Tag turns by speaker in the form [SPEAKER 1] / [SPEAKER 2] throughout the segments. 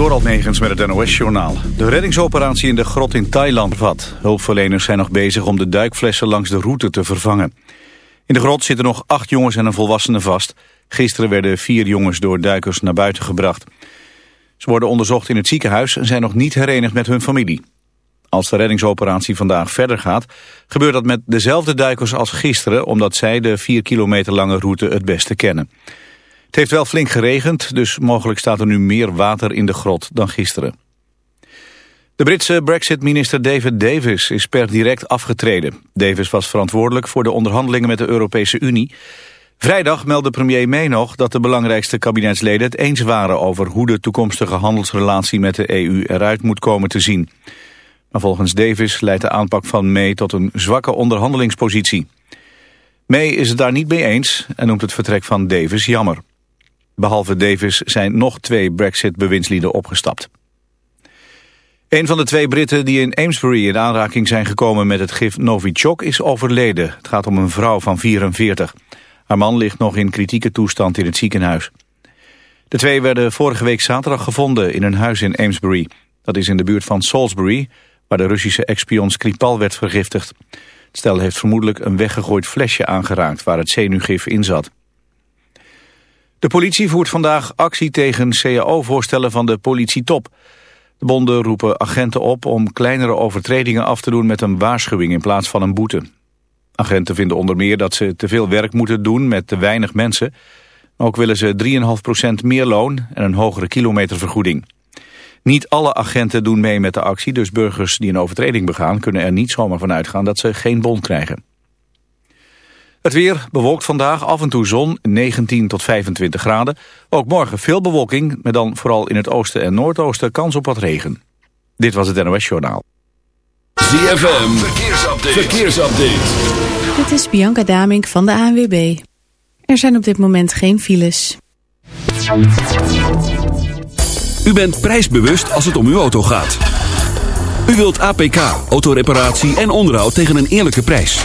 [SPEAKER 1] Door Almegens met het NOS-journaal. De reddingsoperatie in de grot in Thailand vat. Hulpverleners zijn nog bezig om de duikflessen langs de route te vervangen. In de grot zitten nog acht jongens en een volwassene vast. Gisteren werden vier jongens door duikers naar buiten gebracht. Ze worden onderzocht in het ziekenhuis en zijn nog niet herenigd met hun familie. Als de reddingsoperatie vandaag verder gaat, gebeurt dat met dezelfde duikers als gisteren... omdat zij de vier kilometer lange route het beste kennen. Het heeft wel flink geregend, dus mogelijk staat er nu meer water in de grot dan gisteren. De Britse Brexit-minister David Davis is per direct afgetreden. Davis was verantwoordelijk voor de onderhandelingen met de Europese Unie. Vrijdag meldde premier May nog dat de belangrijkste kabinetsleden het eens waren over hoe de toekomstige handelsrelatie met de EU eruit moet komen te zien. Maar volgens Davis leidt de aanpak van May tot een zwakke onderhandelingspositie. May is het daar niet mee eens en noemt het vertrek van Davis jammer. Behalve Davis zijn nog twee Brexit-bewindslieden opgestapt. Een van de twee Britten die in Amesbury in aanraking zijn gekomen met het gif Novichok is overleden. Het gaat om een vrouw van 44. Haar man ligt nog in kritieke toestand in het ziekenhuis. De twee werden vorige week zaterdag gevonden in een huis in Amesbury. Dat is in de buurt van Salisbury, waar de Russische ex-spion Skripal werd vergiftigd. Het stel heeft vermoedelijk een weggegooid flesje aangeraakt waar het zenuwgif in zat. De politie voert vandaag actie tegen cao-voorstellen van de politietop. De bonden roepen agenten op om kleinere overtredingen af te doen met een waarschuwing in plaats van een boete. Agenten vinden onder meer dat ze te veel werk moeten doen met te weinig mensen. Ook willen ze 3,5% meer loon en een hogere kilometervergoeding. Niet alle agenten doen mee met de actie, dus burgers die een overtreding begaan... kunnen er niet zomaar van uitgaan dat ze geen bon krijgen. Het weer bewolkt vandaag, af en toe zon, 19 tot 25 graden. Ook morgen veel bewolking, met dan vooral in het oosten en noordoosten kans op wat regen. Dit was het NOS Journaal.
[SPEAKER 2] ZFM, verkeersupdate. verkeersupdate.
[SPEAKER 3] Dit is Bianca Damink van de ANWB. Er zijn op dit moment geen files.
[SPEAKER 2] U bent prijsbewust als het om uw auto gaat. U wilt APK, autoreparatie en onderhoud tegen een eerlijke prijs.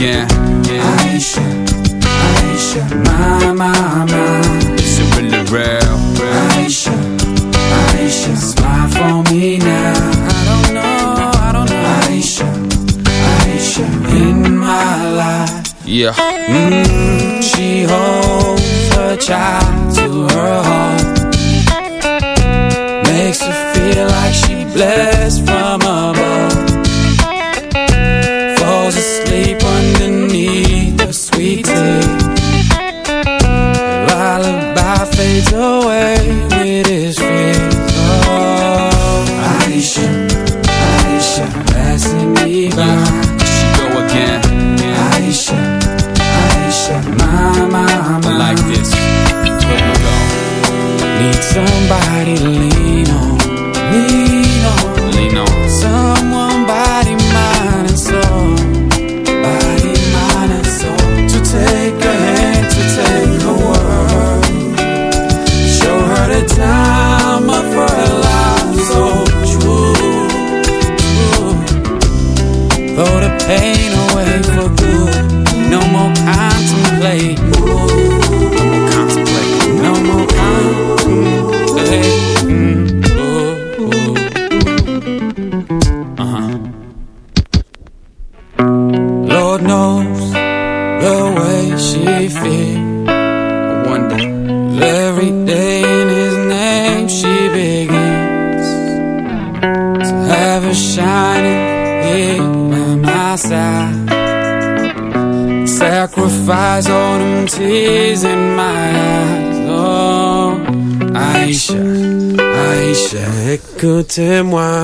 [SPEAKER 4] yeah, yeah. Aisha, Aisha, my, my, my. It's a really real, real. Aisha, Aisha, smile for me now. I don't know, I don't know. Aisha, Aisha, in my life. Yeah. Mm she holds her child to her heart. Makes her feel like she blessed
[SPEAKER 5] C'est moi.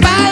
[SPEAKER 6] Dawn.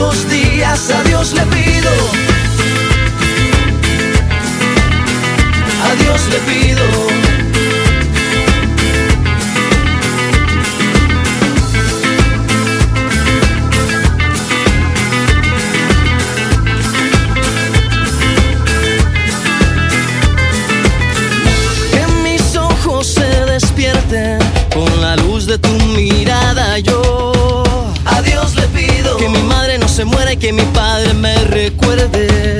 [SPEAKER 7] Los días a Dios le pido. A Dios le pido. se muera y que mi padre me recuerde.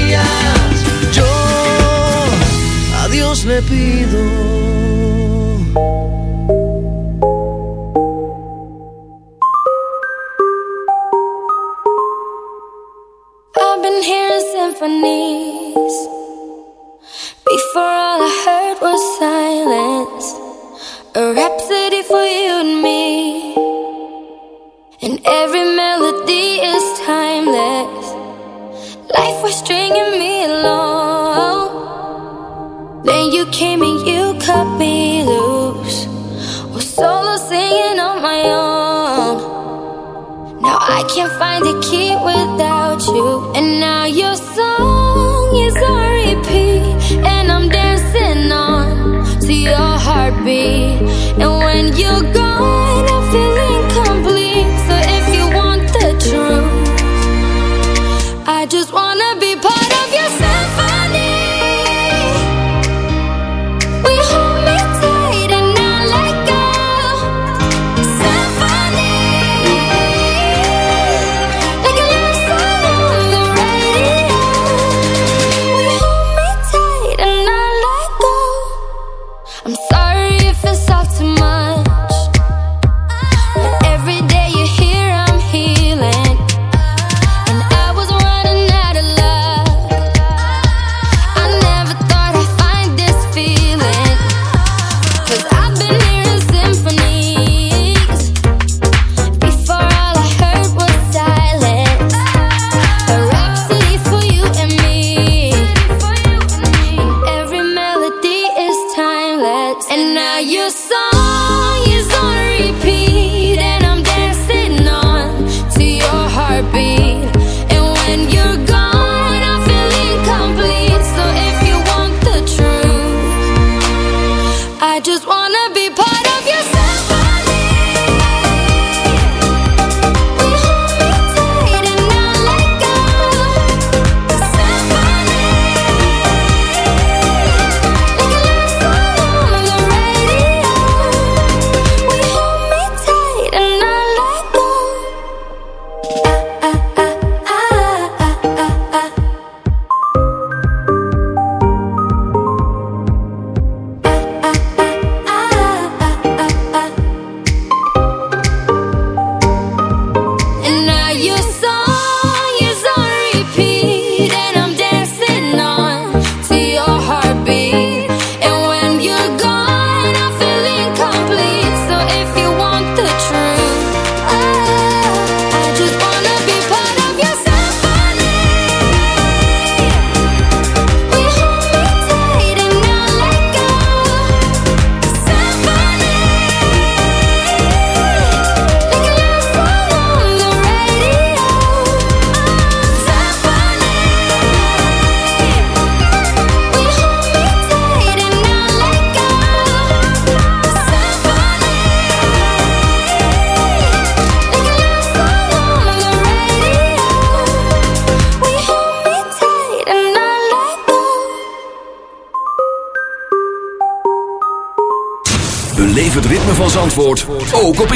[SPEAKER 7] Dios le pido.
[SPEAKER 5] I've been hearing symphonies. Before all I heard was silence. A rhapsody for you and me. And every melody is timeless. Life was stringing me along came and you cut me loose. Was solo singing on my own. Now I can't find the key without you. And now your song is on repeat. And I'm dancing on to your heartbeat. And when you go.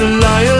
[SPEAKER 8] a liar.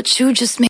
[SPEAKER 9] What you just made.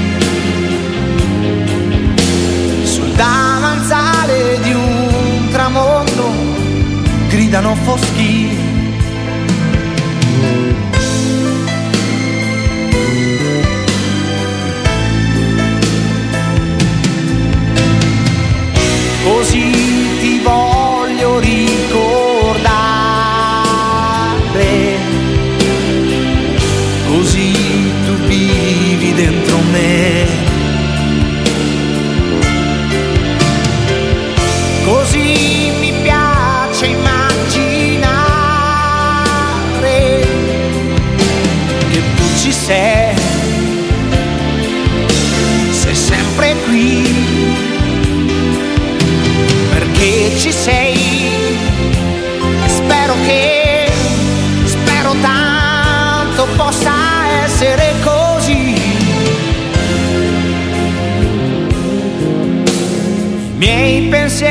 [SPEAKER 10] gridano foschie così ti voglio ricordare, così tu vivi dentro me, così mi ci sei, sei sempre qui perché ci sei. Spero che, spero tanto possa essere così. I miei pensieri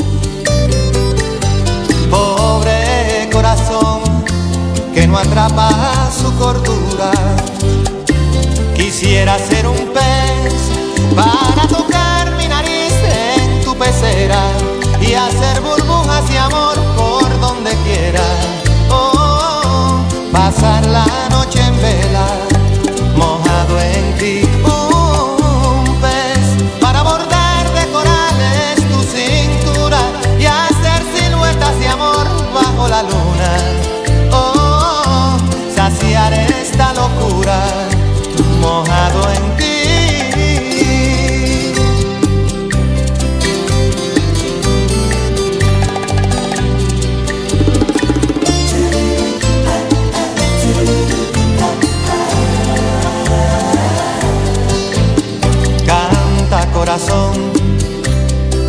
[SPEAKER 11] Que no atrapa su cordura. Quisiera ser un pez para tocar mi nariz en tu pecera y hacer burbujas de amor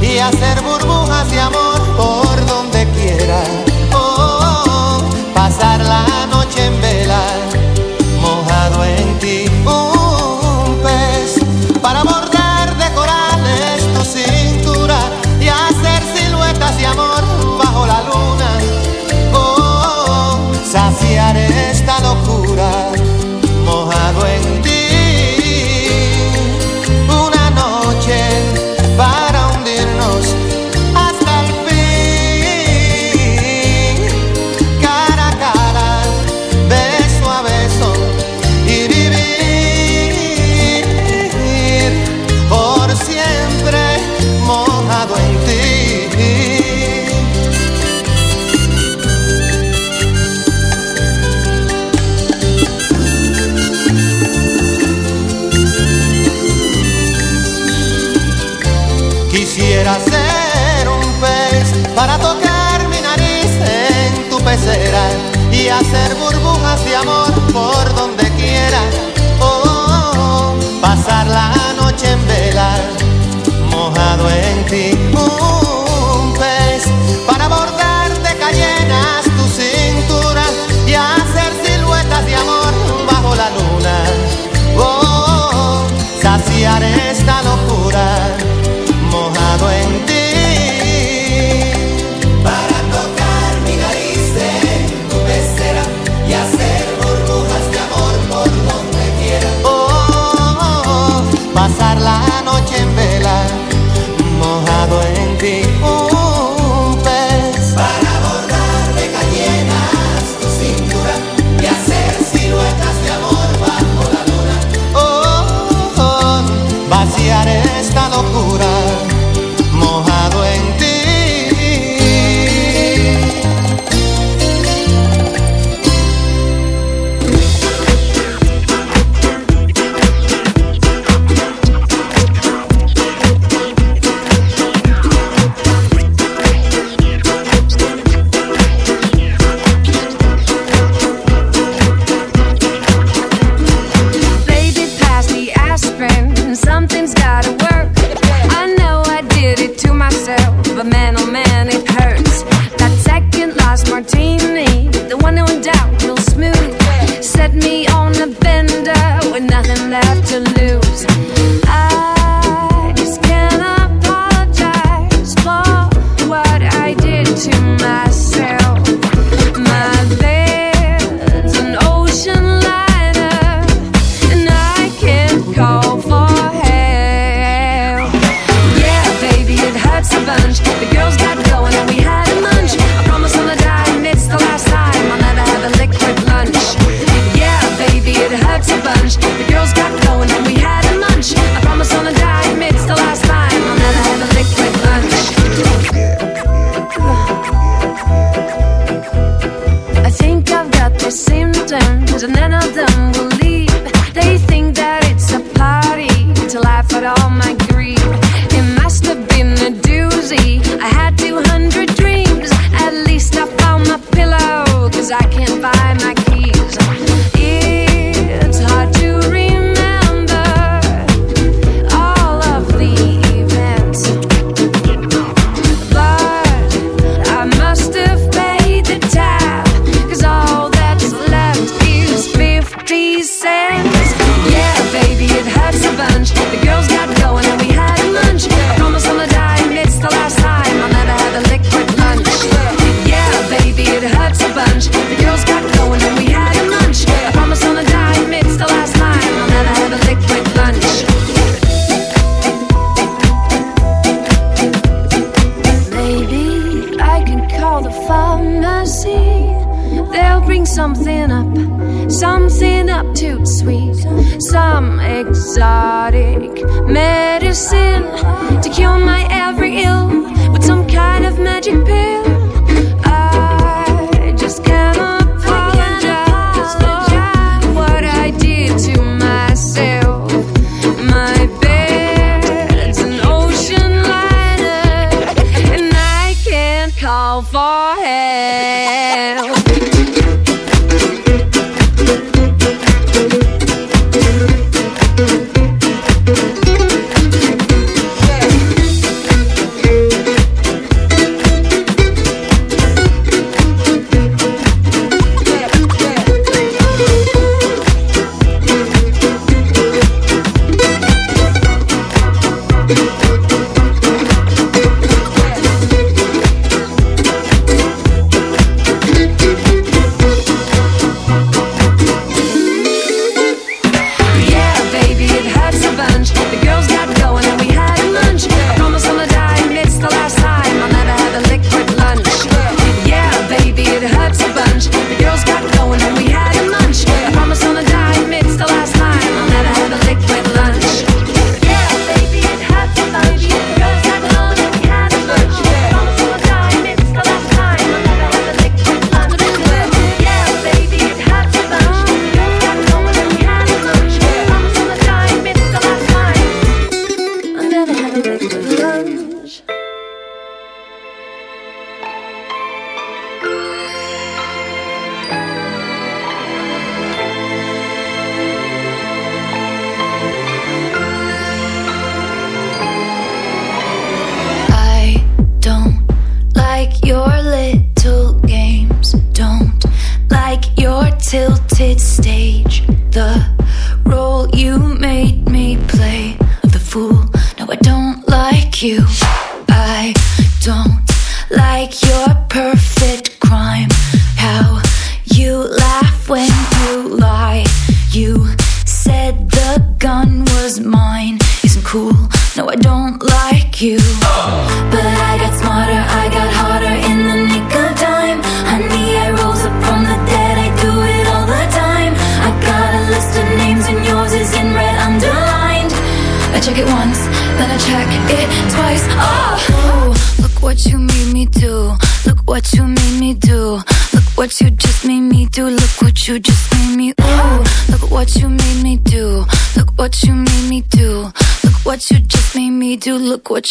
[SPEAKER 11] y hacer burbujas de amor por donde quiera.